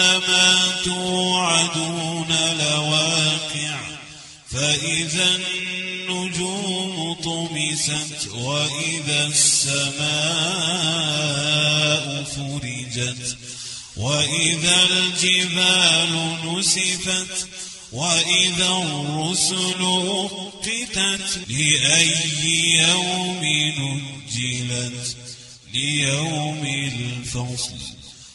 إنما توعدون لواقع فإذا النجوم طمست وإذا السماء فرجت وإذا الجبال نسفت وإذا الرسل أقتت لأي يوم نجلت؟ ليوم الفصل.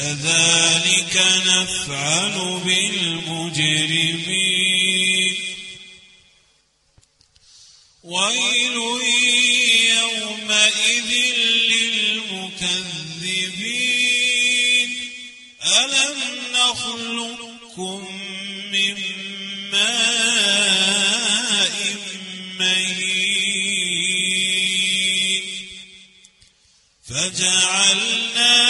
كذلك نفعل بالمجرمين. ويل يومئذ للمكذبين. ألم نخلقكم من ماء مهين؟ فجعلناه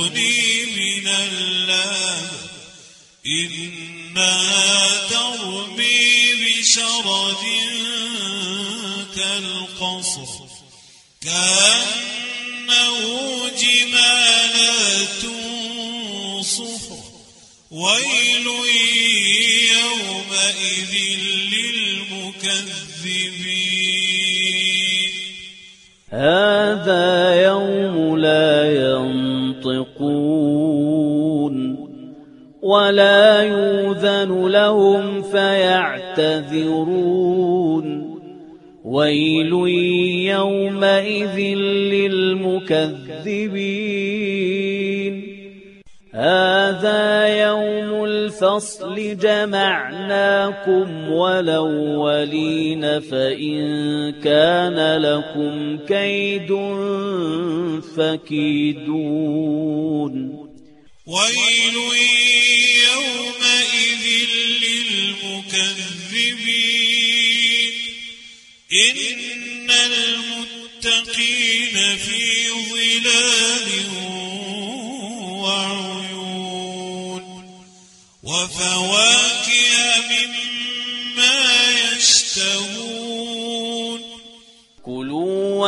يغني من اللهب إنها ترمي بشرد كالقصر. كأنه جمالات صفر ويل يومئذ للمكذبين. هذا ولا يوذن لهم فيعتذرون. ويل يومئذ للمكذبين. هذا يوم الفصل جمعناكم والأولين فإن كان لكم كيد فكيدون. ويل يومئذ للمكذبين. إن المتقين في ظلال وعيون. وفواكه مما يشتهون.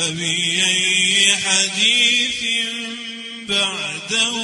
فبأي حديث بعده